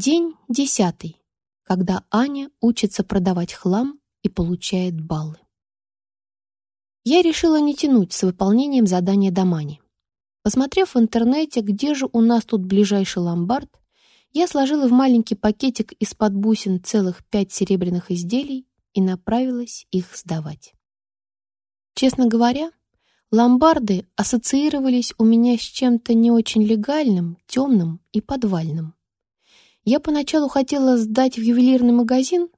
День десятый, когда Аня учится продавать хлам и получает баллы. Я решила не тянуть с выполнением задания Домани. Посмотрев в интернете, где же у нас тут ближайший ломбард, я сложила в маленький пакетик из-под бусин целых пять серебряных изделий и направилась их сдавать. Честно говоря, ломбарды ассоциировались у меня с чем-то не очень легальным, темным и подвальным. Я поначалу хотела сдать в ювелирный магазин,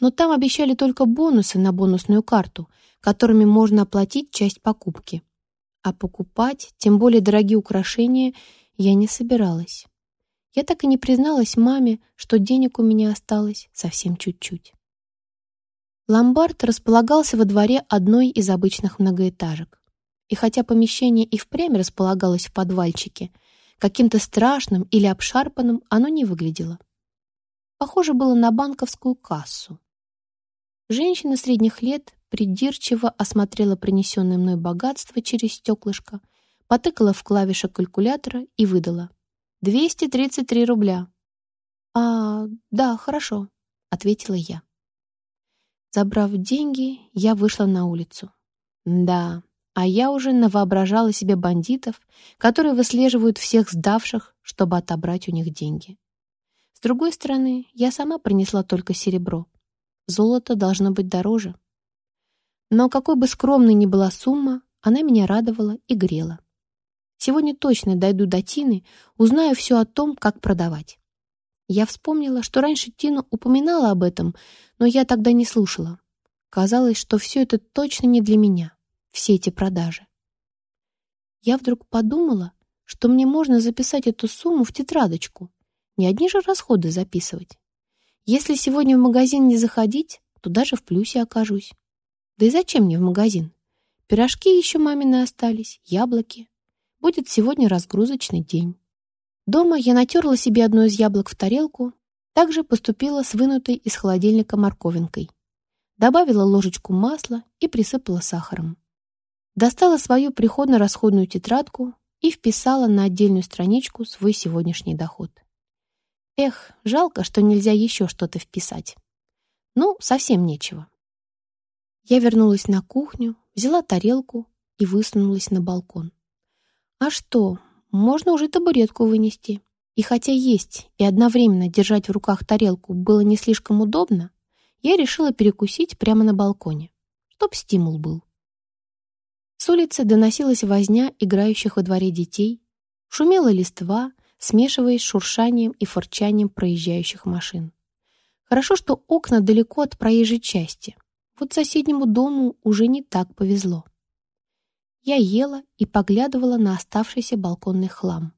но там обещали только бонусы на бонусную карту, которыми можно оплатить часть покупки. А покупать, тем более дорогие украшения, я не собиралась. Я так и не призналась маме, что денег у меня осталось совсем чуть-чуть. Ломбард располагался во дворе одной из обычных многоэтажек. И хотя помещение и впрямь располагалось в подвальчике, каким-то страшным или обшарпанным оно не выглядело. Похоже было на банковскую кассу. Женщина средних лет придирчиво осмотрела принесенное мной богатство через стеклышко, потыкала в клавиши калькулятора и выдала. «233 рубля». «А, да, хорошо», — ответила я. Забрав деньги, я вышла на улицу. Да, а я уже навоображала себе бандитов, которые выслеживают всех сдавших, чтобы отобрать у них деньги. С другой стороны, я сама принесла только серебро. Золото должно быть дороже. Но какой бы скромной ни была сумма, она меня радовала и грела. Сегодня точно дойду до Тины, узнаю все о том, как продавать. Я вспомнила, что раньше Тина упоминала об этом, но я тогда не слушала. Казалось, что все это точно не для меня, все эти продажи. Я вдруг подумала, что мне можно записать эту сумму в тетрадочку, не одни же расходы записывать. Если сегодня в магазин не заходить, то даже в плюсе окажусь. Да и зачем мне в магазин? Пирожки еще мамины остались, яблоки. Будет сегодня разгрузочный день. Дома я натерла себе одно из яблок в тарелку, также поступила с вынутой из холодильника морковинкой. Добавила ложечку масла и присыпала сахаром. Достала свою приходно-расходную тетрадку и вписала на отдельную страничку свой сегодняшний доход. Эх, жалко, что нельзя еще что-то вписать. Ну, совсем нечего. Я вернулась на кухню, взяла тарелку и высунулась на балкон. А что, можно уже табуретку вынести. И хотя есть и одновременно держать в руках тарелку было не слишком удобно, я решила перекусить прямо на балконе, чтоб стимул был. С улицы доносилась возня играющих во дворе детей, шумела листва, смешиваясь с шуршанием и форчанием проезжающих машин. Хорошо, что окна далеко от проезжей части. Вот соседнему дому уже не так повезло. Я ела и поглядывала на оставшийся балконный хлам.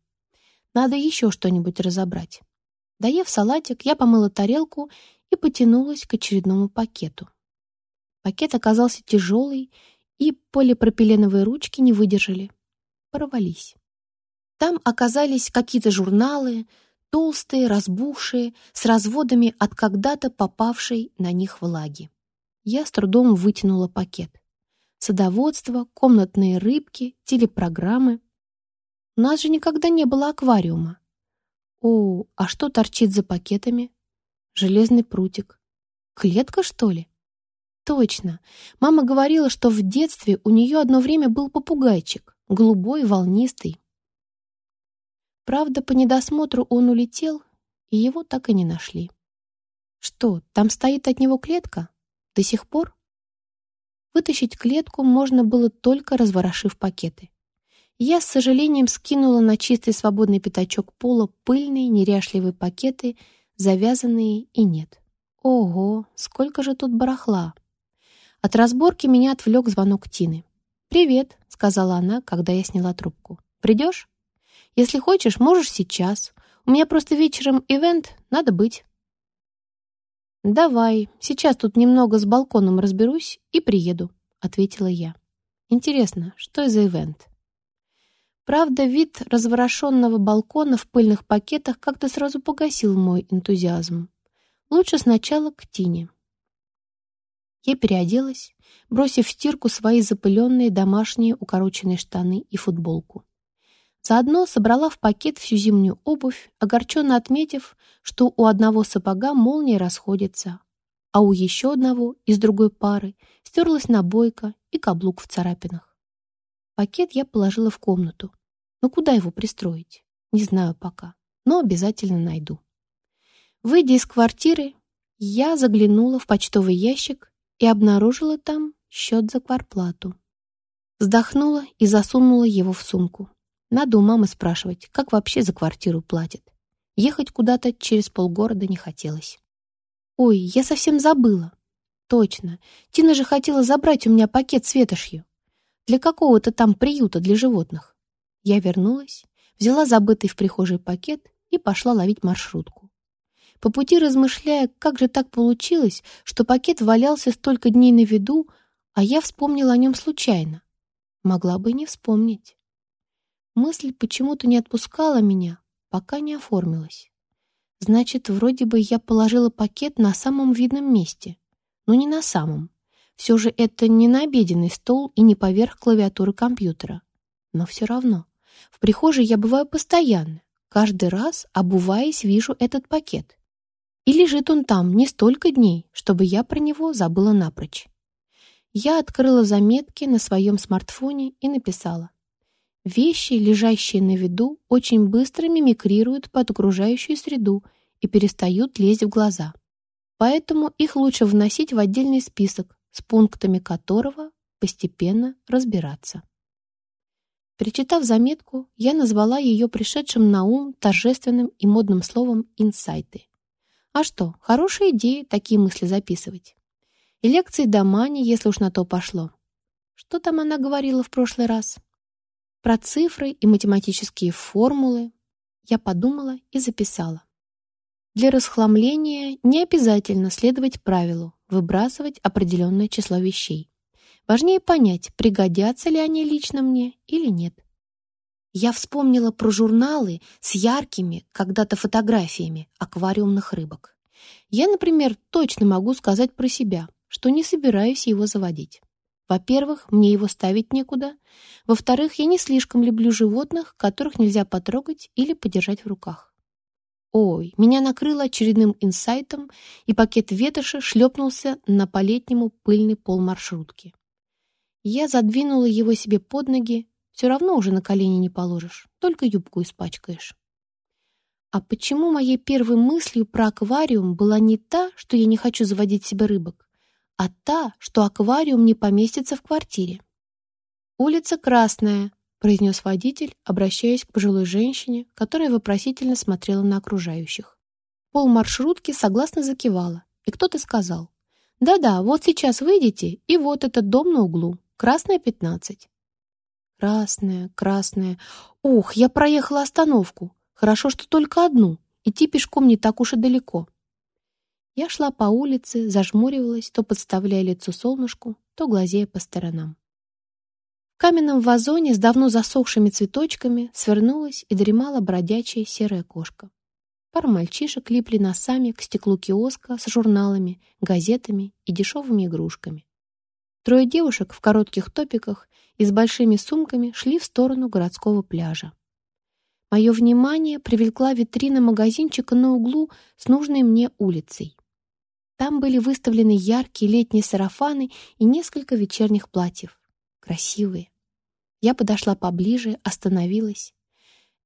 Надо еще что-нибудь разобрать. Доев салатик, я помыла тарелку и потянулась к очередному пакету. Пакет оказался тяжелый, и полипропиленовые ручки не выдержали. Порвались. Там оказались какие-то журналы, толстые, разбухшие, с разводами от когда-то попавшей на них влаги. Я с трудом вытянула пакет садоводство, комнатные рыбки, телепрограммы. У нас же никогда не было аквариума. О, а что торчит за пакетами? Железный прутик. Клетка, что ли? Точно. Мама говорила, что в детстве у нее одно время был попугайчик, голубой, волнистый. Правда, по недосмотру он улетел, и его так и не нашли. Что, там стоит от него клетка? До сих пор? Вытащить клетку можно было только разворошив пакеты. Я с сожалением скинула на чистый свободный пятачок пола пыльные неряшливые пакеты, завязанные и нет. Ого, сколько же тут барахла! От разборки меня отвлек звонок Тины. «Привет», — сказала она, когда я сняла трубку. «Придешь? Если хочешь, можешь сейчас. У меня просто вечером ивент, надо быть». «Давай, сейчас тут немного с балконом разберусь и приеду», — ответила я. «Интересно, что за ивент?» Правда, вид разворошенного балкона в пыльных пакетах как-то сразу погасил мой энтузиазм. Лучше сначала к Тине. Я переоделась, бросив в стирку свои запыленные домашние укороченные штаны и футболку. Заодно собрала в пакет всю зимнюю обувь, огорченно отметив, что у одного сапога молния расходится, а у еще одного из другой пары стерлась набойка и каблук в царапинах. Пакет я положила в комнату. Но куда его пристроить? Не знаю пока, но обязательно найду. Выйдя из квартиры, я заглянула в почтовый ящик и обнаружила там счет за кварплату. Вздохнула и засунула его в сумку. Надо у мамы спрашивать, как вообще за квартиру платят. Ехать куда-то через полгорода не хотелось. Ой, я совсем забыла. Точно, Тина же хотела забрать у меня пакет с ветошью. Для какого-то там приюта для животных. Я вернулась, взяла забытый в прихожей пакет и пошла ловить маршрутку. По пути размышляя, как же так получилось, что пакет валялся столько дней на виду, а я вспомнила о нем случайно. Могла бы и не вспомнить. Мысль почему-то не отпускала меня, пока не оформилась. Значит, вроде бы я положила пакет на самом видном месте. Но не на самом. Все же это не на обеденный стол и не поверх клавиатуры компьютера. Но все равно. В прихожей я бываю постоянно. Каждый раз, обуваясь, вижу этот пакет. И лежит он там не столько дней, чтобы я про него забыла напрочь. Я открыла заметки на своем смартфоне и написала Вещи, лежащие на виду, очень быстро мимикрируют под окружающую среду и перестают лезть в глаза. Поэтому их лучше вносить в отдельный список, с пунктами которого постепенно разбираться. Перечитав заметку, я назвала ее пришедшим на ум торжественным и модным словом «инсайты». А что, хорошая идея такие мысли записывать. И лекции до Мани, если уж на то пошло. Что там она говорила в прошлый раз? Про цифры и математические формулы я подумала и записала. Для расхламления не обязательно следовать правилу выбрасывать определенное число вещей. Важнее понять, пригодятся ли они лично мне или нет. Я вспомнила про журналы с яркими, когда-то фотографиями аквариумных рыбок. Я, например, точно могу сказать про себя, что не собираюсь его заводить. Во-первых, мне его ставить некуда. Во-вторых, я не слишком люблю животных, которых нельзя потрогать или подержать в руках. Ой, меня накрыло очередным инсайтом, и пакет ветоши шлепнулся на по-летнему пыльный пол маршрутки. Я задвинула его себе под ноги. Все равно уже на колени не положишь, только юбку испачкаешь. А почему моей первой мыслью про аквариум была не та, что я не хочу заводить себе рыбок, а та, что аквариум не поместится в квартире. «Улица Красная», — произнес водитель, обращаясь к пожилой женщине, которая вопросительно смотрела на окружающих. Пол маршрутки согласно закивала, и кто-то сказал, «Да-да, вот сейчас выйдете, и вот этот дом на углу, Красная, 15». «Красная, красная. Ух, я проехала остановку. Хорошо, что только одну. Идти пешком не так уж и далеко». Я шла по улице, зажмуривалась, то подставляя лицо солнышку, то глазея по сторонам. В каменном вазоне с давно засохшими цветочками свернулась и дремала бродячая серая кошка. Пара мальчишек липли носами к стеклу киоска с журналами, газетами и дешевыми игрушками. Трое девушек в коротких топиках и с большими сумками шли в сторону городского пляжа. Мое внимание привлекла витрина магазинчика на углу с нужной мне улицей. Там были выставлены яркие летние сарафаны и несколько вечерних платьев. Красивые. Я подошла поближе, остановилась.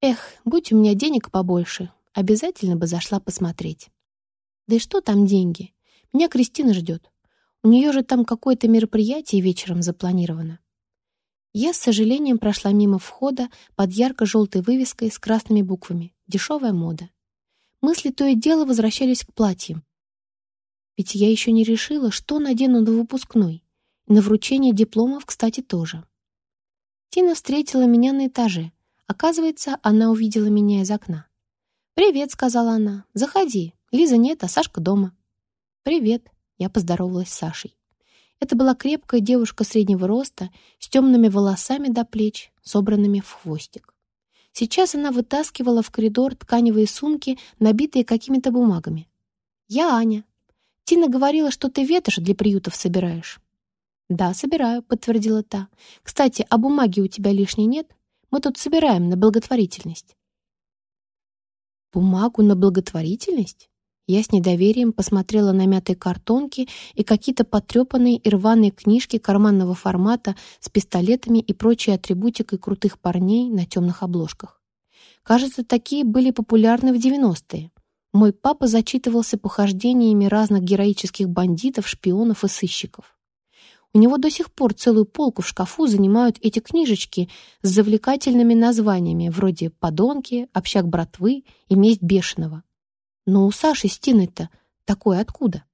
Эх, будь у меня денег побольше, обязательно бы зашла посмотреть. Да и что там деньги? Меня Кристина ждет. У нее же там какое-то мероприятие вечером запланировано. Я с сожалением прошла мимо входа под ярко-желтой вывеской с красными буквами «Дешевая мода». Мысли то и дело возвращались к платьям, ведь я еще не решила, что надену на выпускной. И на вручение дипломов, кстати, тоже. Тина встретила меня на этаже. Оказывается, она увидела меня из окна. «Привет», — сказала она. «Заходи. Лиза нет, а Сашка дома». «Привет», — я поздоровалась с Сашей. Это была крепкая девушка среднего роста, с темными волосами до плеч, собранными в хвостик. Сейчас она вытаскивала в коридор тканевые сумки, набитые какими-то бумагами. «Я Аня», Тина говорила, что ты ветошь для приютов собираешь. «Да, собираю», — подтвердила та. «Кстати, а бумаги у тебя лишней нет? Мы тут собираем на благотворительность». «Бумагу на благотворительность?» Я с недоверием посмотрела на мятые картонки и какие-то потрепанные и рваные книжки карманного формата с пистолетами и прочей атрибутикой крутых парней на темных обложках. Кажется, такие были популярны в 90-е. Мой папа зачитывался похождениями разных героических бандитов, шпионов и сыщиков. У него до сих пор целую полку в шкафу занимают эти книжечки с завлекательными названиями вроде «Подонки», «Общак братвы» и «Месть бешеного». Но у Саши с Тиной-то такое откуда?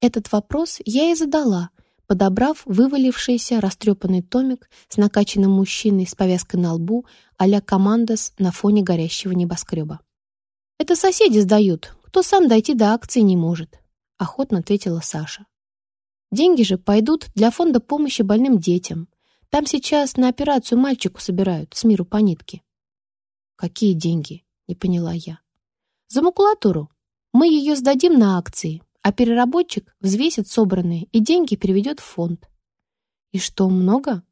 Этот вопрос я и задала, подобрав вывалившийся растрепанный томик с накачанным мужчиной с повязкой на лбу а-ля «Командос» на фоне горящего небоскреба. «Это соседи сдают, кто сам дойти до акции не может», — охотно ответила Саша. «Деньги же пойдут для фонда помощи больным детям. Там сейчас на операцию мальчику собирают с миру по нитке». «Какие деньги?» — не поняла я. За макулатуру. Мы ее сдадим на акции, а переработчик взвесит собранные и деньги переведет в фонд. И что, много?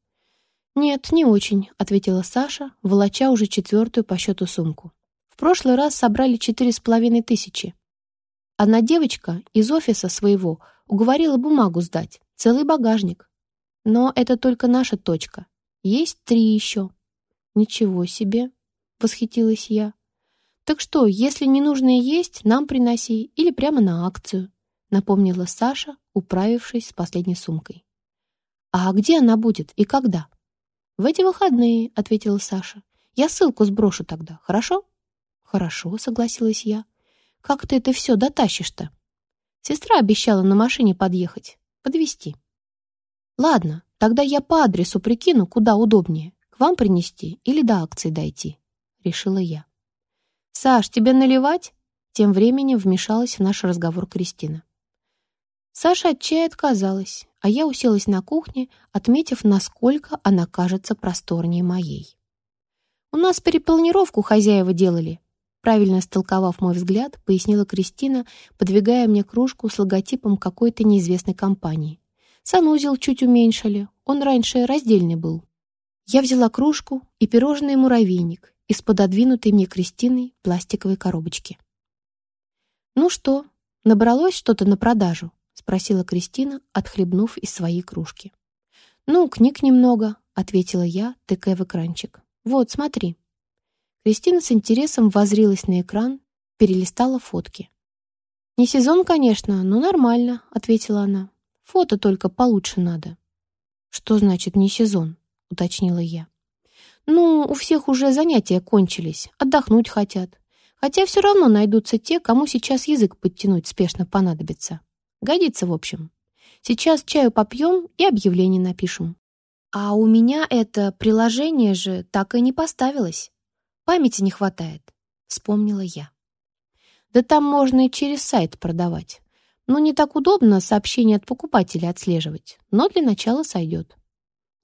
Нет, не очень, ответила Саша, волоча уже четвертую по счету сумку. В прошлый раз собрали четыре с половиной тысячи. Одна девочка из офиса своего уговорила бумагу сдать, целый багажник. Но это только наша точка. Есть три еще. Ничего себе, восхитилась я. «Так что, если ненужное есть, нам приноси или прямо на акцию», напомнила Саша, управившись с последней сумкой. «А где она будет и когда?» «В эти выходные», — ответила Саша. «Я ссылку сброшу тогда, хорошо?» «Хорошо», — согласилась я. «Как ты это все дотащишь-то?» Сестра обещала на машине подъехать, подвезти. «Ладно, тогда я по адресу прикину, куда удобнее, к вам принести или до акции дойти», — решила я. «Саш, тебе наливать?» Тем временем вмешалась в наш разговор Кристина. Саша от чая отказалась, а я уселась на кухне, отметив, насколько она кажется просторнее моей. «У нас перепланировку хозяева делали», правильно истолковав мой взгляд, пояснила Кристина, подвигая мне кружку с логотипом какой-то неизвестной компании. Санузел чуть уменьшили, он раньше раздельный был. Я взяла кружку и пирожное-муравейник из пододвинутой мне Кристиной пластиковой коробочки. «Ну что, набралось что-то на продажу?» — спросила Кристина, отхлебнув из своей кружки. «Ну, книг немного», — ответила я, тыкая в экранчик. «Вот, смотри». Кристина с интересом возрилась на экран, перелистала фотки. «Не сезон, конечно, но нормально», — ответила она. «Фото только получше надо». «Что значит «не сезон»?» — уточнила я. Ну, у всех уже занятия кончились, отдохнуть хотят. Хотя все равно найдутся те, кому сейчас язык подтянуть спешно понадобится. Годится, в общем. Сейчас чаю попьем и объявление напишем. А у меня это приложение же так и не поставилось. Памяти не хватает, вспомнила я. Да там можно и через сайт продавать. Но не так удобно сообщения от покупателя отслеживать, но для начала сойдет.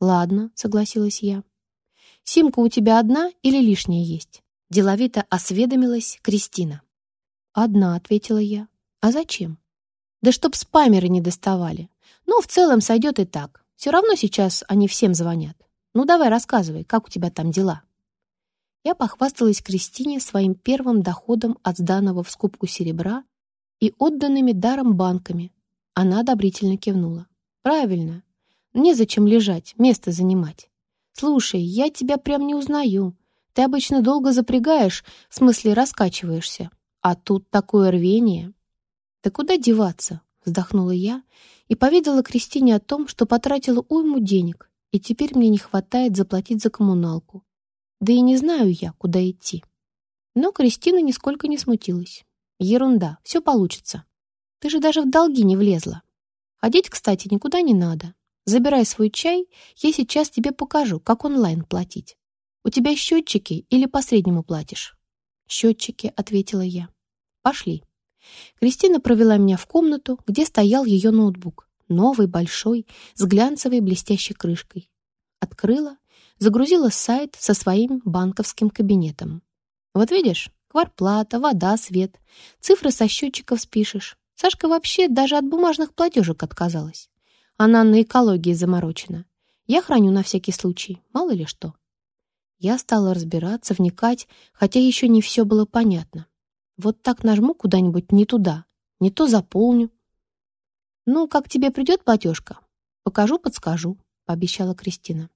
Ладно, согласилась я. «Симка у тебя одна или лишняя есть?» Деловито осведомилась Кристина. «Одна», — ответила я. «А зачем?» «Да чтоб спамеры не доставали. Ну, в целом сойдет и так. Все равно сейчас они всем звонят. Ну, давай рассказывай, как у тебя там дела?» Я похвасталась Кристине своим первым доходом от сданного в скупку серебра и отданными даром банками. Она одобрительно кивнула. «Правильно. Незачем лежать, место занимать. «Слушай, я тебя прям не узнаю. Ты обычно долго запрягаешь, в смысле раскачиваешься. А тут такое рвение». «Да куда деваться?» — вздохнула я и поведала Кристине о том, что потратила уйму денег, и теперь мне не хватает заплатить за коммуналку. Да и не знаю я, куда идти. Но Кристина нисколько не смутилась. Ерунда, все получится. Ты же даже в долги не влезла. Ходить, кстати, никуда не надо. Забирай свой чай, я сейчас тебе покажу, как онлайн платить. У тебя счетчики или по среднему платишь?» «Счетчики», — ответила я. «Пошли». Кристина провела меня в комнату, где стоял ее ноутбук. Новый, большой, с глянцевой блестящей крышкой. Открыла, загрузила сайт со своим банковским кабинетом. Вот видишь, кварплата, вода, свет. Цифры со счетчиков спишешь. Сашка вообще даже от бумажных платежек отказалась. Она на экологии заморочена. Я храню на всякий случай, мало ли что. Я стала разбираться, вникать, хотя еще не все было понятно. Вот так нажму куда-нибудь не туда, не то заполню. «Ну, как тебе придет платежка? Покажу, подскажу», — пообещала Кристина.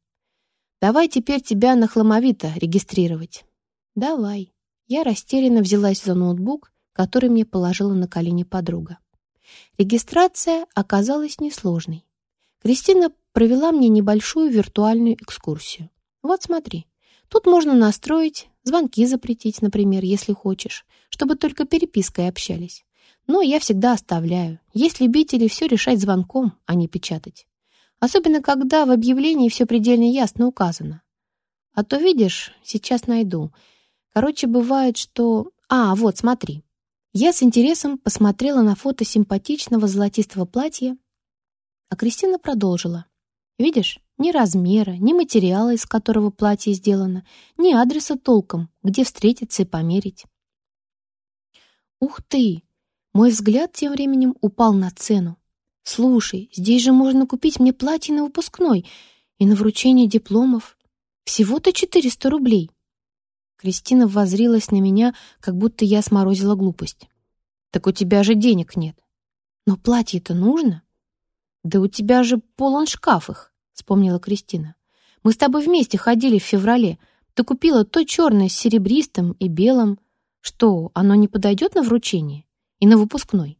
«Давай теперь тебя на хламовито регистрировать». «Давай». Я растерянно взялась за ноутбук, который мне положила на колени подруга. Регистрация оказалась несложной. Кристина провела мне небольшую виртуальную экскурсию. Вот смотри, тут можно настроить, звонки запретить, например, если хочешь, чтобы только перепиской общались. Но я всегда оставляю. Есть любители все решать звонком, а не печатать. Особенно, когда в объявлении все предельно ясно указано. А то, видишь, сейчас найду. Короче, бывает, что... А, вот, смотри. Я с интересом посмотрела на фото симпатичного золотистого платья, а Кристина продолжила. Видишь, ни размера, ни материала, из которого платье сделано, ни адреса толком, где встретиться и померить. Ух ты! Мой взгляд тем временем упал на цену. Слушай, здесь же можно купить мне платье на выпускной и на вручение дипломов. Всего-то 400 рублей. Кристина воззрилась на меня, как будто я сморозила глупость. «Так у тебя же денег нет». «Но платье-то нужно?» «Да у тебя же полон шкаф их», — вспомнила Кристина. «Мы с тобой вместе ходили в феврале. Ты купила то черное с серебристым и белым. Что, оно не подойдет на вручение? И на выпускной?»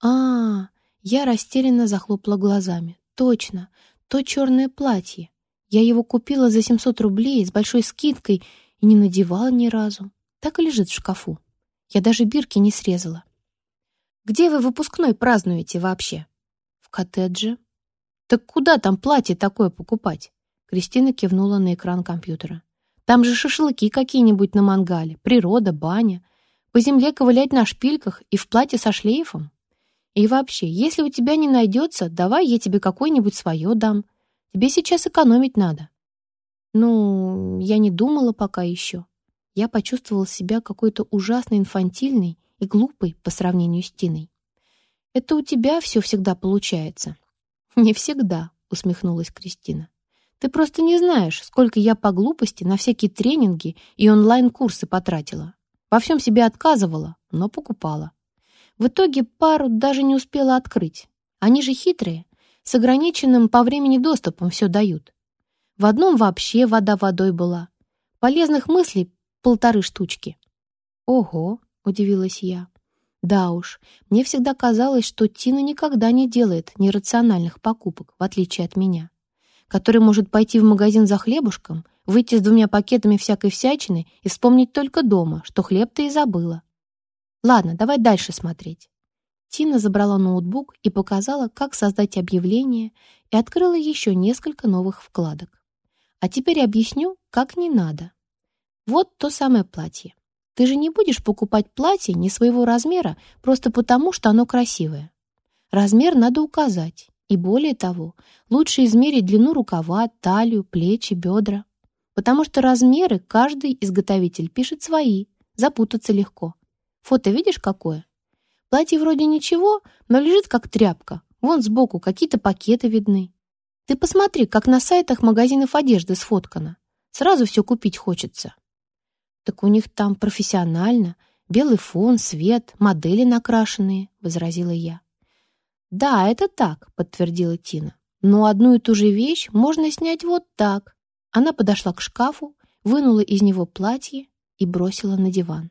а, -а, -а я растерянно захлопала глазами. «Точно, то черное платье. Я его купила за 700 рублей с большой скидкой и не надевала ни разу. Так и лежит в шкафу. Я даже бирки не срезала. «Где вы выпускной празднуете вообще?» «В коттедже». «Так куда там платье такое покупать?» Кристина кивнула на экран компьютера. «Там же шашлыки какие-нибудь на мангале, природа, баня. По земле ковылять на шпильках и в платье со шлейфом. И вообще, если у тебя не найдется, давай я тебе какое-нибудь свое дам. Тебе сейчас экономить надо». Ну, я не думала пока еще. Я почувствовала себя какой-то ужасно инфантильной и глупой по сравнению с Тиной. Это у тебя все всегда получается. Не всегда, усмехнулась Кристина. Ты просто не знаешь, сколько я по глупости на всякие тренинги и онлайн-курсы потратила. Во всем себе отказывала, но покупала. В итоге пару даже не успела открыть. Они же хитрые, с ограниченным по времени доступом все дают. В одном вообще вода водой была. Полезных мыслей полторы штучки. «Ого!» — удивилась я. Да уж, мне всегда казалось, что Тина никогда не делает нерациональных покупок, в отличие от меня, который может пойти в магазин за хлебушком, выйти с двумя пакетами всякой всячины и вспомнить только дома, что хлеб-то и забыла. Ладно, давай дальше смотреть. Тина забрала ноутбук и показала, как создать объявление, и открыла еще несколько новых вкладок. А теперь объясню, как не надо. Вот то самое платье. Ты же не будешь покупать платье не своего размера просто потому, что оно красивое. Размер надо указать. И более того, лучше измерить длину рукава, талию, плечи, бедра. Потому что размеры каждый изготовитель пишет свои, запутаться легко. Фото видишь какое? Платье вроде ничего, но лежит как тряпка. Вон сбоку какие-то пакеты видны. Ты посмотри, как на сайтах магазинов одежды сфоткано. Сразу все купить хочется. Так у них там профессионально, белый фон, свет, модели накрашенные, возразила я. Да, это так, подтвердила Тина. Но одну и ту же вещь можно снять вот так. Она подошла к шкафу, вынула из него платье и бросила на диван.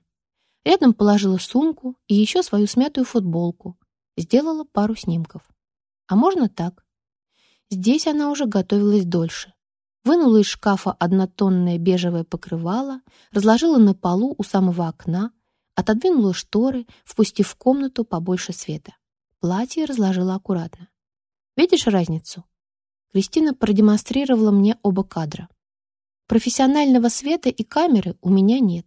Рядом положила сумку и еще свою смятую футболку. Сделала пару снимков. А можно так? Здесь она уже готовилась дольше. Вынула из шкафа однотонное бежевое покрывало, разложила на полу у самого окна, отодвинула шторы, впустив в комнату побольше света. Платье разложила аккуратно. «Видишь разницу?» Кристина продемонстрировала мне оба кадра. Профессионального света и камеры у меня нет.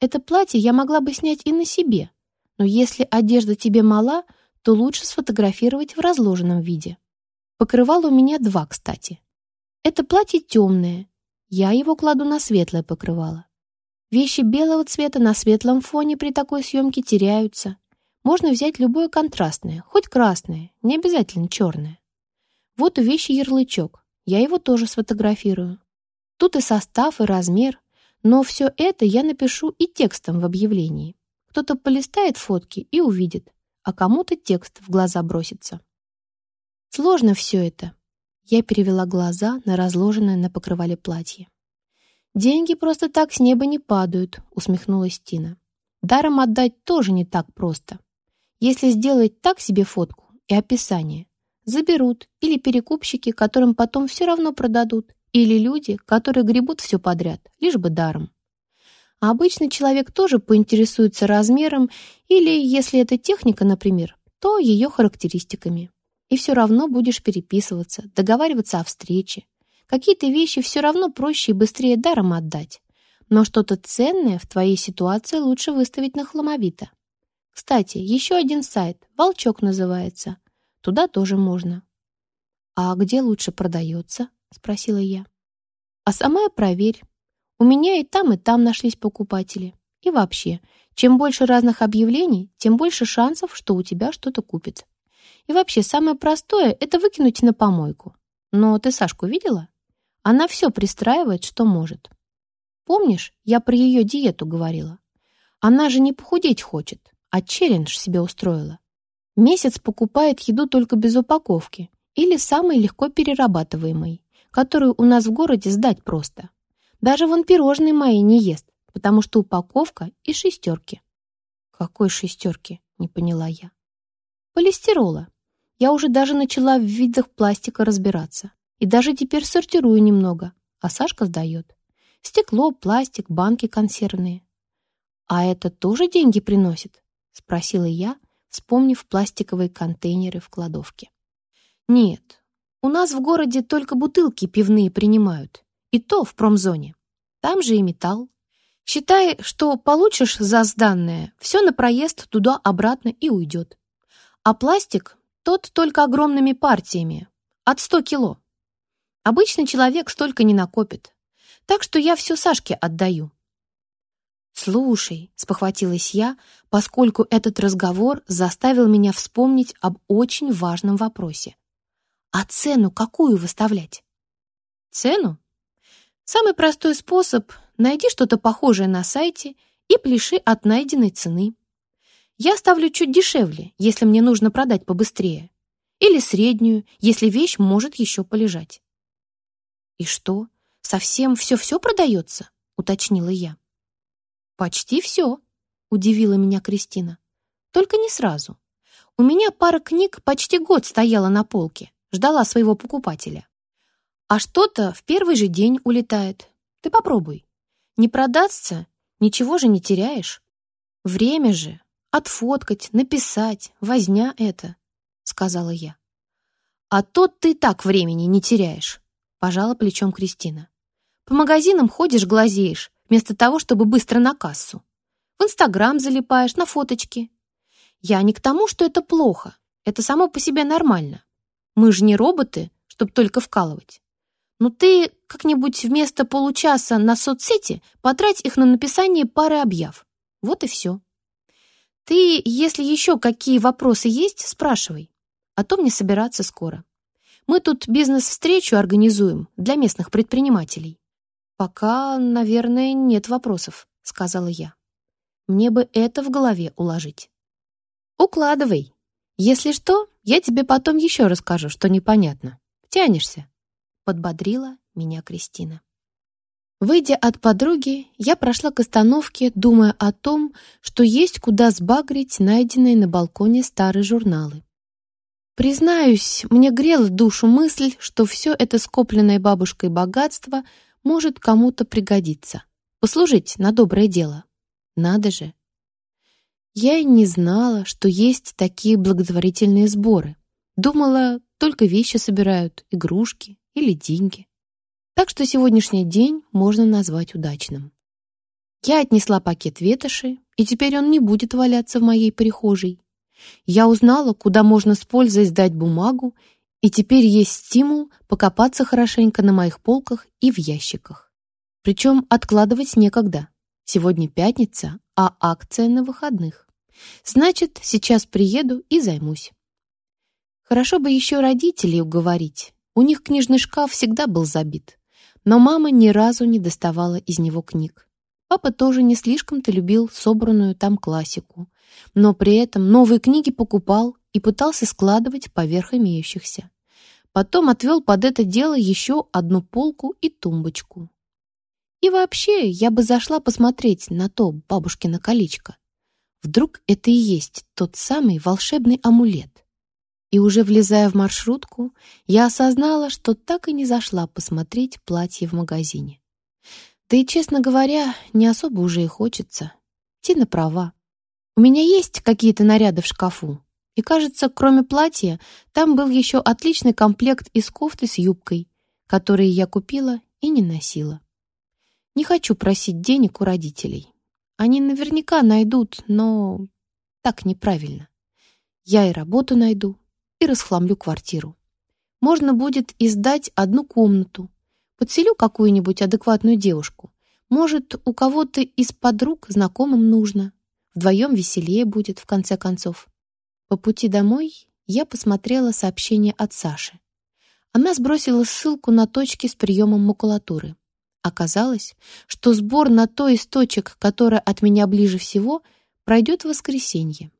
Это платье я могла бы снять и на себе, но если одежда тебе мала, то лучше сфотографировать в разложенном виде. Покрывало у меня два, кстати. Это платье темное. Я его кладу на светлое покрывало. Вещи белого цвета на светлом фоне при такой съемке теряются. Можно взять любое контрастное, хоть красное, не обязательно черное. Вот у вещи ярлычок. Я его тоже сфотографирую. Тут и состав, и размер, но все это я напишу и текстом в объявлении. Кто-то полистает фотки и увидит, а кому-то текст в глаза бросится. Сложно все это. Я перевела глаза на разложенное на покрывале платье. «Деньги просто так с неба не падают», — усмехнулась Тина. «Даром отдать тоже не так просто. Если сделать так себе фотку и описание, заберут или перекупщики, которым потом все равно продадут, или люди, которые гребут все подряд, лишь бы даром. А обычный человек тоже поинтересуется размером или, если это техника, например, то ее характеристиками. И все равно будешь переписываться, договариваться о встрече. Какие-то вещи все равно проще и быстрее даром отдать. Но что-то ценное в твоей ситуации лучше выставить на хламовито. Кстати, еще один сайт, «Волчок» называется. Туда тоже можно. «А где лучше продается?» — спросила я. «А сама проверь. У меня и там, и там нашлись покупатели. И вообще, чем больше разных объявлений, тем больше шансов, что у тебя что-то купят. И вообще, самое простое — это выкинуть на помойку. Но ты Сашку видела? Она все пристраивает, что может. Помнишь, я про ее диету говорила? Она же не похудеть хочет, а челлендж себе устроила. Месяц покупает еду только без упаковки или самой легко перерабатываемой, которую у нас в городе сдать просто. Даже вон пирожные мои не ест, потому что упаковка и шестерки. Какой шестерки? Не поняла я. Полистирола. Я уже даже начала в видах пластика разбираться. И даже теперь сортирую немного, а Сашка сдает. Стекло, пластик, банки консервные. «А это тоже деньги приносит?» — спросила я, вспомнив пластиковые контейнеры в кладовке. «Нет, у нас в городе только бутылки пивные принимают, и то в промзоне. Там же и металл. Считай, что получишь за сданное, все на проезд туда-обратно и уйдет. А пластик тот только огромными партиями, от 100 кило. Обычный человек столько не накопит. Так что я все Сашке отдаю. «Слушай», — спохватилась я, поскольку этот разговор заставил меня вспомнить об очень важном вопросе. «А цену какую выставлять?» «Цену? Самый простой способ — найди что-то похожее на сайте и пляши от найденной цены. Я ставлю чуть дешевле, если мне нужно продать побыстрее. Или среднюю, если вещь может еще полежать. «И что, совсем все-все продается?» — уточнила я. «Почти все», — удивила меня Кристина. «Только не сразу. У меня пара книг почти год стояла на полке, ждала своего покупателя. А что-то в первый же день улетает. Ты попробуй. Не продастся, ничего же не теряешь. Время же. Отфоткать, написать, возня это, сказала я. А тот ты так времени не теряешь, пожала плечом Кристина. По магазинам ходишь, глазеешь, вместо того, чтобы быстро на кассу. В Инстаграм залипаешь на фоточки. Я не к тому, что это плохо. Это само по себе нормально. Мы же не роботы, чтобы только вкалывать. Но ты как-нибудь вместо получаса на соцсети потрать их на написание пары объяв. Вот и все. Ты, если еще какие вопросы есть, спрашивай. А то мне собираться скоро. Мы тут бизнес-встречу организуем для местных предпринимателей. Пока, наверное, нет вопросов, сказала я. Мне бы это в голове уложить. Укладывай. Если что, я тебе потом еще расскажу, что непонятно. Тянешься подбодрила меня Кристина. Выйдя от подруги, я прошла к остановке, думая о том, что есть куда сбагрить найденные на балконе старые журналы. Признаюсь, мне грела душу мысль, что все это скопленное бабушкой богатство может кому-то пригодиться, послужить на доброе дело. Надо же! Я и не знала, что есть такие благотворительные сборы. Думала, только вещи собирают, игрушки, или деньги. Так что сегодняшний день можно назвать удачным. Я отнесла пакет ветоши, и теперь он не будет валяться в моей прихожей. Я узнала, куда можно с пользой сдать бумагу, и теперь есть стимул покопаться хорошенько на моих полках и в ящиках. Причем откладывать некогда. Сегодня пятница, а акция на выходных. Значит, сейчас приеду и займусь. Хорошо бы еще родителей уговорить, у них книжный шкаф всегда был забит. Но мама ни разу не доставала из него книг. Папа тоже не слишком-то любил собранную там классику, но при этом новые книги покупал и пытался складывать поверх имеющихся. Потом отвел под это дело еще одну полку и тумбочку. И вообще, я бы зашла посмотреть на то бабушкино колечко. Вдруг это и есть тот самый волшебный амулет. И уже влезая в маршрутку, я осознала, что так и не зашла посмотреть платье в магазине. Да и, честно говоря, не особо уже и хочется. Тина права. У меня есть какие-то наряды в шкафу, и, кажется, кроме платья, там был еще отличный комплект из кофты с юбкой, которые я купила и не носила. Не хочу просить денег у родителей. Они наверняка найдут, но так неправильно. Я и работу найду, и расхламлю квартиру. Можно будет издать одну комнату. Подселю какую-нибудь адекватную девушку. Может, у кого-то из подруг знакомым нужно. Вдвоем веселее будет, в конце концов. По пути домой я посмотрела сообщение от Саши. Она сбросила ссылку на точки с приемом макулатуры. Оказалось, что сбор на то из точек, которая от меня ближе всего, пройдет в воскресенье.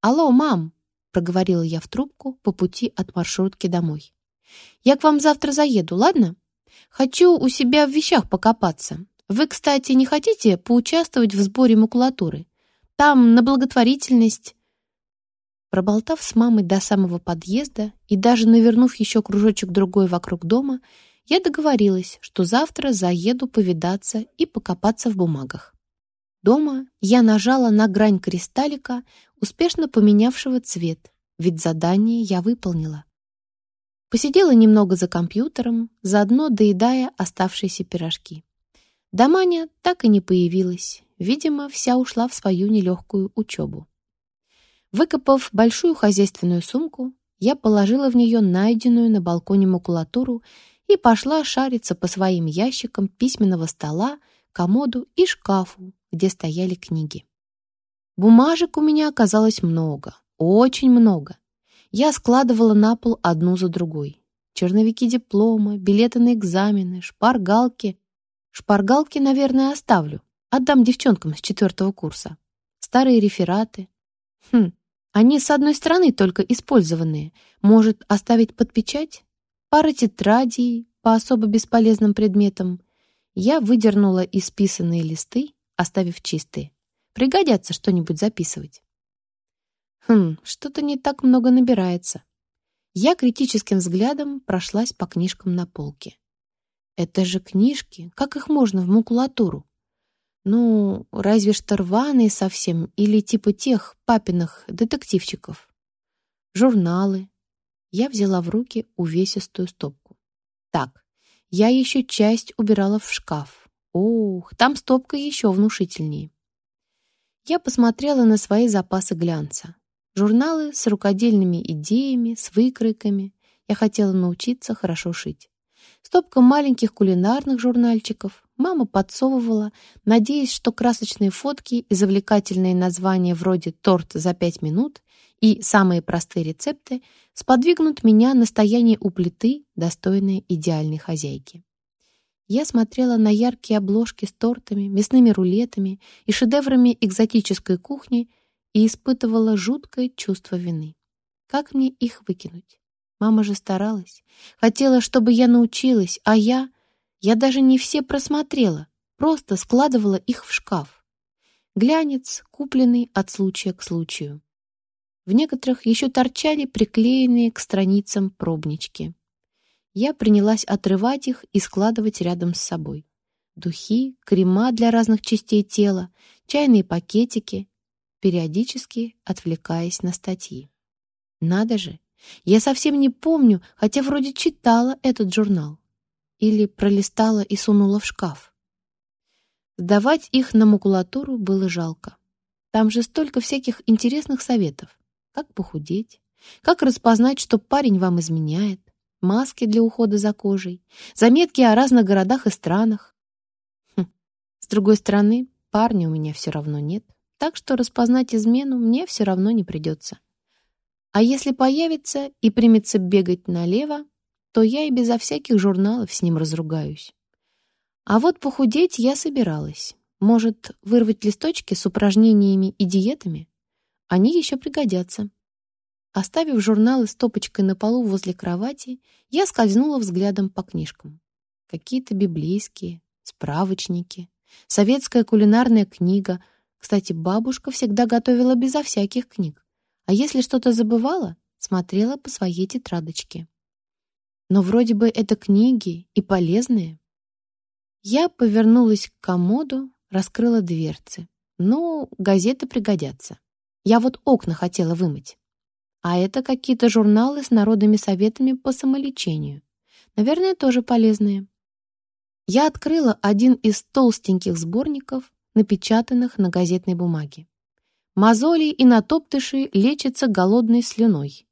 «Алло, мам!» — проговорила я в трубку по пути от маршрутки домой. «Я к вам завтра заеду, ладно? Хочу у себя в вещах покопаться. Вы, кстати, не хотите поучаствовать в сборе макулатуры? Там на благотворительность...» Проболтав с мамой до самого подъезда и даже навернув еще кружочек другой вокруг дома, я договорилась, что завтра заеду повидаться и покопаться в бумагах. Дома я нажала на грань кристаллика, успешно поменявшего цвет, ведь задание я выполнила. Посидела немного за компьютером, заодно доедая оставшиеся пирожки. Доманя так и не появилась, видимо, вся ушла в свою нелегкую учебу. Выкопав большую хозяйственную сумку, я положила в нее найденную на балконе макулатуру и пошла шариться по своим ящикам письменного стола, комоду и шкафу, где стояли книги. Бумажек у меня оказалось много, очень много. Я складывала на пол одну за другой. Черновики диплома, билеты на экзамены, шпаргалки. Шпаргалки, наверное, оставлю. Отдам девчонкам с четвертого курса. Старые рефераты. Хм, они с одной стороны только использованные. Может, оставить под печать? пара тетрадей по особо бесполезным предметам. Я выдернула исписанные листы, оставив чистые. Пригодятся что-нибудь записывать. Хм, что-то не так много набирается. Я критическим взглядом прошлась по книжкам на полке. Это же книжки, как их можно в макулатуру? Ну, разве что рваные совсем или типа тех папиных детективчиков. Журналы, я взяла в руки увесистую стопку. Так, я еще часть убирала в шкаф. Ух, там стопка еще внушительнее. Я посмотрела на свои запасы глянца. Журналы с рукодельными идеями, с выкройками. Я хотела научиться хорошо шить. Стопка маленьких кулинарных журнальчиков. Мама подсовывала, надеясь, что красочные фотки и завлекательные названия вроде «торт за пять минут» и самые простые рецепты сподвигнут меня на стояние у плиты, достойные идеальной хозяйки. Я смотрела на яркие обложки с тортами, мясными рулетами и шедеврами экзотической кухни и испытывала жуткое чувство вины. Как мне их выкинуть? Мама же старалась. Хотела, чтобы я научилась, а я... Я даже не все просмотрела, просто складывала их в шкаф. Глянец, купленный от случая к случаю. В некоторых еще торчали приклеенные к страницам пробнички. Я принялась отрывать их и складывать рядом с собой. Духи, крема для разных частей тела, чайные пакетики, периодически отвлекаясь на статьи. Надо же, я совсем не помню, хотя вроде читала этот журнал. Или пролистала и сунула в шкаф. Сдавать их на макулатуру было жалко. Там же столько всяких интересных советов как похудеть, как распознать, что парень вам изменяет, маски для ухода за кожей, заметки о разных городах и странах. Хм. С другой стороны, парня у меня все равно нет, так что распознать измену мне все равно не придется. А если появится и примется бегать налево, то я и безо всяких журналов с ним разругаюсь. А вот похудеть я собиралась. Может, вырвать листочки с упражнениями и диетами? Они еще пригодятся. Оставив журналы стопочкой на полу возле кровати, я скользнула взглядом по книжкам. Какие-то библейские, справочники, советская кулинарная книга. Кстати, бабушка всегда готовила безо всяких книг. А если что-то забывала, смотрела по своей тетрадочке. Но вроде бы это книги и полезные. Я повернулась к комоду, раскрыла дверцы. Ну, газеты пригодятся. Я вот окна хотела вымыть. А это какие-то журналы с народными советами по самолечению. Наверное, тоже полезные. Я открыла один из толстеньких сборников, напечатанных на газетной бумаге. Мозоли и натоптыши лечатся голодной слюной.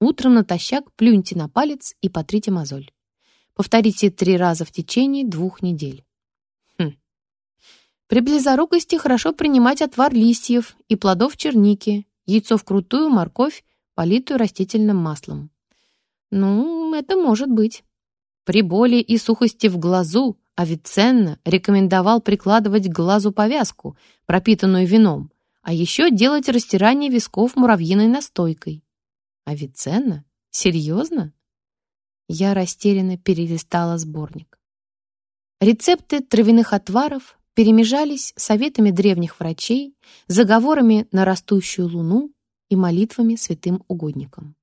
Утром натощак плюньте на палец и потрите мозоль. Повторите три раза в течение двух недель. Хм. При близорукости хорошо принимать отвар листьев и плодов черники, яйцо вкрутую, морковь политую растительным маслом. Ну, это может быть. При боли и сухости в глазу Авиценна рекомендовал прикладывать к глазу повязку, пропитанную вином, а еще делать растирание висков муравьиной настойкой. Авиценна? Серьезно? Я растерянно перелистала сборник. Рецепты травяных отваров перемежались советами древних врачей, заговорами на растущую луну, и молитвами святым угодникам.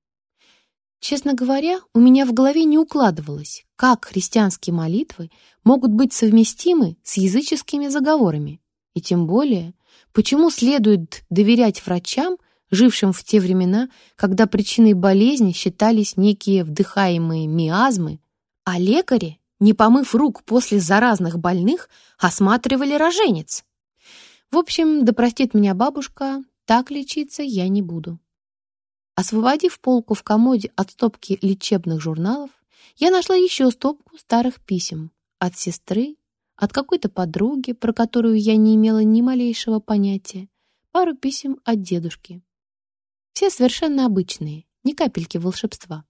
Честно говоря, у меня в голове не укладывалось, как христианские молитвы могут быть совместимы с языческими заговорами, и тем более, почему следует доверять врачам, жившим в те времена, когда причиной болезни считались некие вдыхаемые миазмы, а лекари, не помыв рук после заразных больных, осматривали роженец. В общем, да простит меня бабушка, так лечиться я не буду. Освободив полку в комоде от стопки лечебных журналов, я нашла еще стопку старых писем от сестры, от какой-то подруги, про которую я не имела ни малейшего понятия, пару писем от дедушки. Все совершенно обычные, ни капельки волшебства.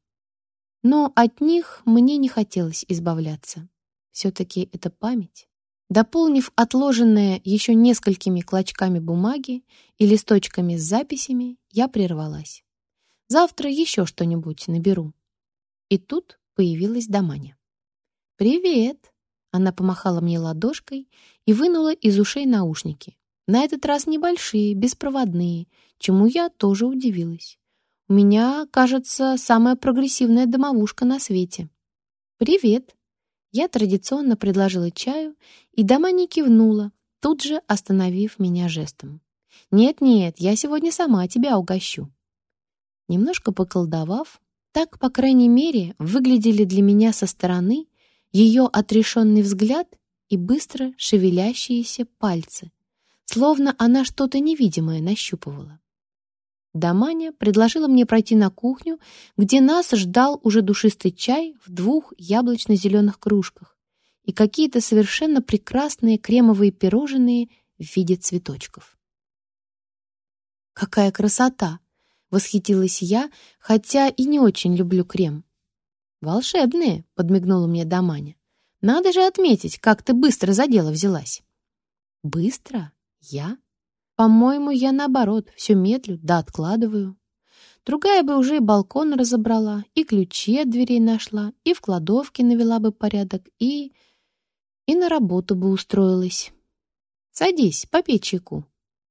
Но от них мне не хотелось избавляться. Все-таки это память. Дополнив отложенное еще несколькими клочками бумаги и листочками с записями, я прервалась. Завтра еще что-нибудь наберу. И тут появилась Даманя. «Привет!» Она помахала мне ладошкой и вынула из ушей наушники. На этот раз небольшие, беспроводные, чему я тоже удивилась. У меня, кажется, самая прогрессивная домовушка на свете. «Привет!» Я традиционно предложила чаю, и дома не кивнула, тут же остановив меня жестом. «Нет-нет, я сегодня сама тебя угощу». Немножко поколдовав, так, по крайней мере, выглядели для меня со стороны ее отрешенный взгляд и быстро шевелящиеся пальцы, словно она что-то невидимое нащупывала. Даманя предложила мне пройти на кухню, где нас ждал уже душистый чай в двух яблочно-зеленых кружках и какие-то совершенно прекрасные кремовые пирожные в виде цветочков. «Какая красота!» — восхитилась я, хотя и не очень люблю крем. «Волшебные!» — подмигнула мне Даманя. «Надо же отметить, как ты быстро за дело взялась». «Быстро? Я?» По-моему, я наоборот, все медлю, да откладываю. Другая бы уже и балкон разобрала, и ключи от дверей нашла, и в кладовке навела бы порядок, и... и на работу бы устроилась. Садись, попей чайку.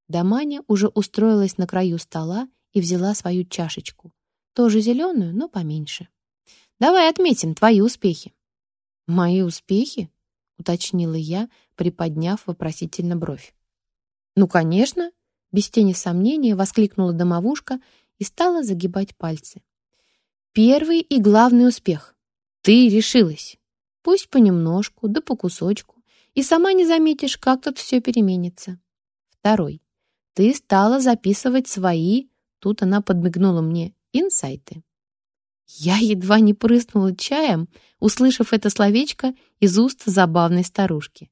Даманя уже устроилась на краю стола и взяла свою чашечку. Тоже зеленую, но поменьше. Давай отметим твои успехи. Мои успехи? Уточнила я, приподняв вопросительно бровь. «Ну, конечно!» — без тени сомнения воскликнула домовушка и стала загибать пальцы. «Первый и главный успех. Ты решилась. Пусть понемножку, да по кусочку, и сама не заметишь, как тут все переменится. Второй. Ты стала записывать свои, тут она подмигнула мне, инсайты. Я едва не прыснула чаем, услышав это словечко из уст забавной старушки.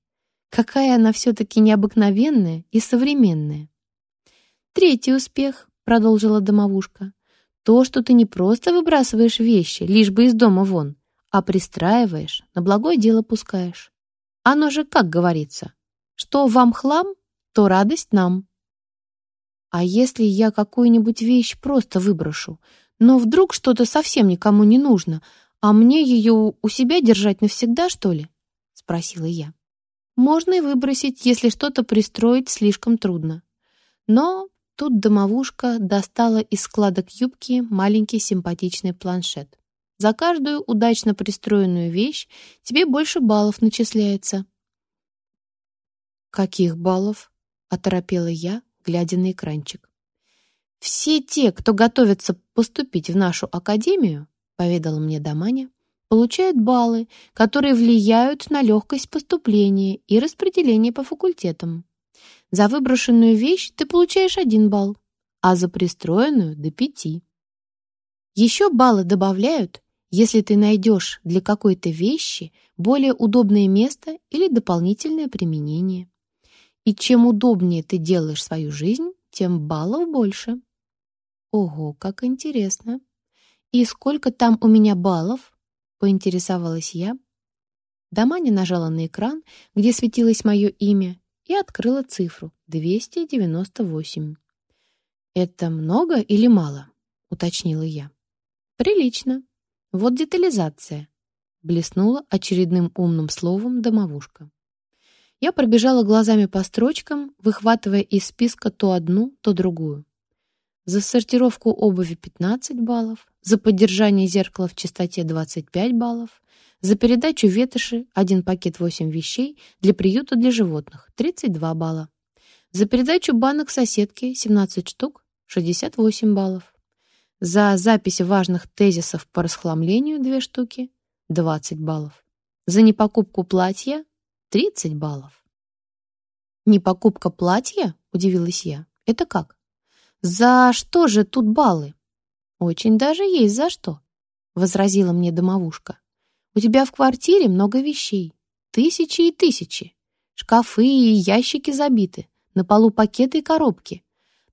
Какая она все-таки необыкновенная и современная. Третий успех, продолжила домовушка, то, что ты не просто выбрасываешь вещи, лишь бы из дома вон, а пристраиваешь, на благое дело пускаешь. Оно же, как говорится, что вам хлам, то радость нам. А если я какую-нибудь вещь просто выброшу, но вдруг что-то совсем никому не нужно, а мне ее у себя держать навсегда, что ли? Спросила я. Можно и выбросить, если что-то пристроить слишком трудно. Но тут домовушка достала из складок юбки маленький симпатичный планшет. За каждую удачно пристроенную вещь тебе больше баллов начисляется. «Каких баллов?» — оторопела я, глядя на экранчик. «Все те, кто готовится поступить в нашу академию, — поведала мне Даманя, — получают баллы, которые влияют на легкость поступления и распределение по факультетам. За выброшенную вещь ты получаешь один балл, а за пристроенную — до пяти. Еще баллы добавляют, если ты найдешь для какой-то вещи более удобное место или дополнительное применение. И чем удобнее ты делаешь свою жизнь, тем баллов больше. Ого, как интересно. И сколько там у меня баллов? Поинтересовалась я. Даманя нажала на экран, где светилось мое имя, и открыла цифру 298. «Это много или мало?» — уточнила я. «Прилично. Вот детализация», — блеснула очередным умным словом домовушка. Я пробежала глазами по строчкам, выхватывая из списка то одну, то другую. За сортировку обуви 15 баллов, за поддержание зеркала в чистоте 25 баллов, за передачу ветоши один пакет 8 вещей для приюта для животных 32 балла. За передачу банок соседки 17 штук 68 баллов. За запись важных тезисов по расхламлению 2 штуки 20 баллов. За непокупку платья 30 баллов. «Не покупка платья?» — удивилась я. «Это как?» «За что же тут баллы?» «Очень даже есть за что», — возразила мне домовушка. «У тебя в квартире много вещей. Тысячи и тысячи. Шкафы и ящики забиты. На полу пакеты и коробки.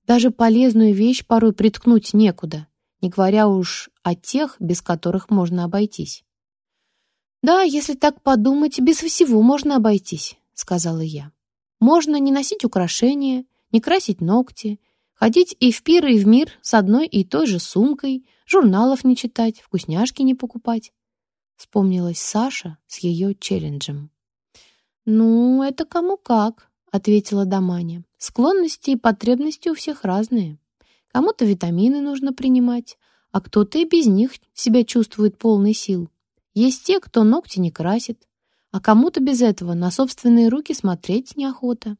Даже полезную вещь порой приткнуть некуда, не говоря уж о тех, без которых можно обойтись. «Да, если так подумать, без всего можно обойтись», — сказала я. «Можно не носить украшения, не красить ногти, ходить и в пир, и в мир с одной и той же сумкой, журналов не читать, вкусняшки не покупать». Вспомнилась Саша с ее челленджем. «Ну, это кому как», — ответила Даманя. «Склонности и потребности у всех разные. Кому-то витамины нужно принимать, а кто-то и без них себя чувствует полной сил. Есть те, кто ногти не красит, а кому-то без этого на собственные руки смотреть неохота.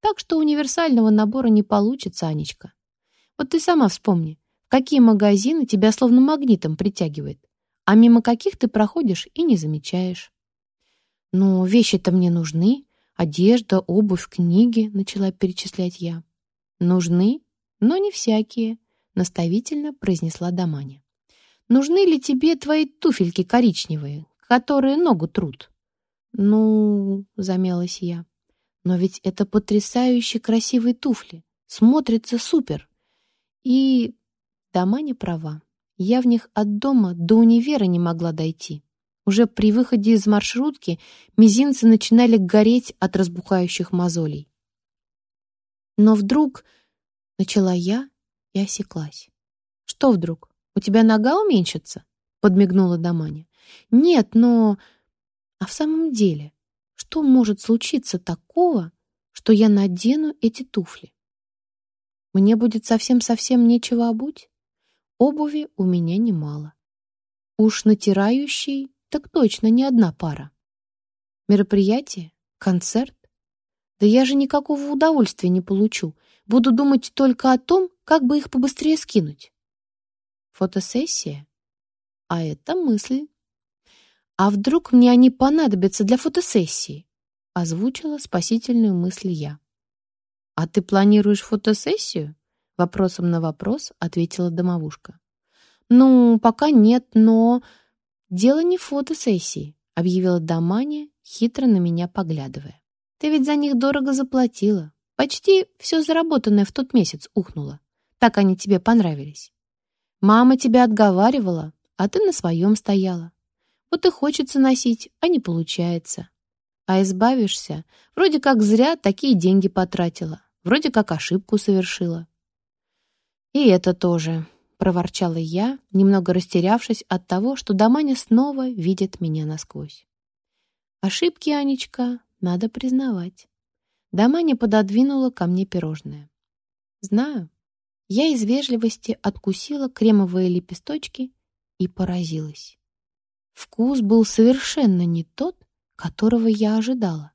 Так что универсального набора не получится, Анечка. Вот ты сама вспомни, какие магазины тебя словно магнитом притягивает, а мимо каких ты проходишь и не замечаешь. «Ну, вещи-то мне нужны. Одежда, обувь, книги», — начала перечислять я. «Нужны, но не всякие», — наставительно произнесла Даманя. Нужны ли тебе твои туфельки коричневые, которые ногу трут?» «Ну...» — замялась я. «Но ведь это потрясающе красивые туфли. Смотрится супер. И...» Дома не права. Я в них от дома до универа не могла дойти. Уже при выходе из маршрутки мизинцы начинали гореть от разбухающих мозолей. Но вдруг начала я и осеклась. Что вдруг? «У тебя нога уменьшится?» — подмигнула Даманя. «Нет, но...» «А в самом деле, что может случиться такого, что я надену эти туфли? Мне будет совсем-совсем нечего обуть? Обуви у меня немало. Уж натирающий так точно не одна пара. Мероприятие? Концерт? Да я же никакого удовольствия не получу. Буду думать только о том, как бы их побыстрее скинуть. Фотосессия? А это мысль. А вдруг мне они понадобятся для фотосессии? Озвучила спасительную мысль я. А ты планируешь фотосессию? Вопросом на вопрос ответила домовушка. Ну, пока нет, но... Дело не в фотосессии, объявила Даманя, хитро на меня поглядывая. Ты ведь за них дорого заплатила. Почти все заработанное в тот месяц ухнуло. Так они тебе понравились. Мама тебя отговаривала, а ты на своем стояла. Вот и хочется носить, а не получается. А избавишься, вроде как зря такие деньги потратила, вроде как ошибку совершила. И это тоже, проворчала я, немного растерявшись от того, что Доманя снова видит меня насквозь. Ошибки, Анечка, надо признавать. Доманя пододвинула ко мне пирожное. Знаю. Я из вежливости откусила кремовые лепесточки и поразилась. Вкус был совершенно не тот, которого я ожидала.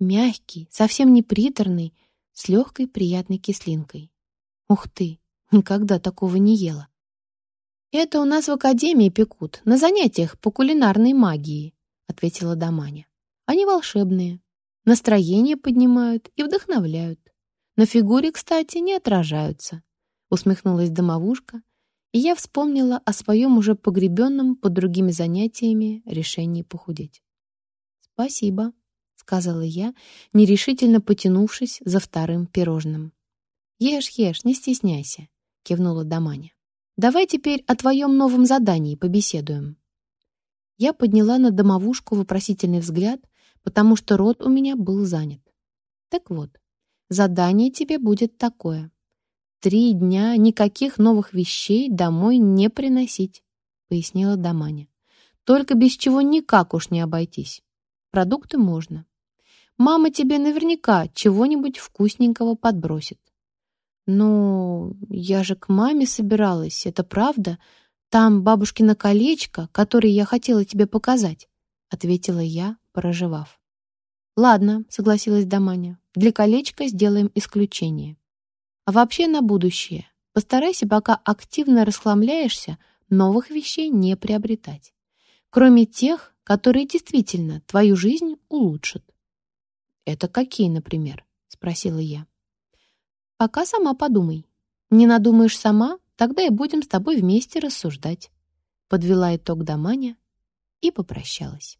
Мягкий, совсем не приторный, с легкой приятной кислинкой. Ух ты, никогда такого не ела. «Это у нас в академии пекут, на занятиях по кулинарной магии», ответила Даманя. «Они волшебные, настроение поднимают и вдохновляют. На фигуре, кстати, не отражаются», усмехнулась домовушка, и я вспомнила о своем уже погребенном под другими занятиями решении похудеть. «Спасибо», — сказала я, нерешительно потянувшись за вторым пирожным. «Ешь, ешь, не стесняйся», — кивнула Даманя. «Давай теперь о твоем новом задании побеседуем». Я подняла на домовушку вопросительный взгляд, потому что рот у меня был занят. Так вот, задание тебе будет такое. Три дня никаких новых вещей домой не приносить, пояснила Даманя. Только без чего никак уж не обойтись. Продукты можно. Мама тебе наверняка чего-нибудь вкусненького подбросит. Ну, я же к маме собиралась, это правда. Там бабушкино колечко, которое я хотела тебе показать, ответила я, проживав. Ладно, согласилась Даманя. Для колечка сделаем исключение. А вообще на будущее. Постарайся, пока активно расхламляешься, новых вещей не приобретать. Кроме тех, которые действительно твою жизнь улучшат. «Это какие, например?» — спросила я. «Пока сама подумай. Не надумаешь сама, тогда и будем с тобой вместе рассуждать», — подвела итог Даманя и попрощалась.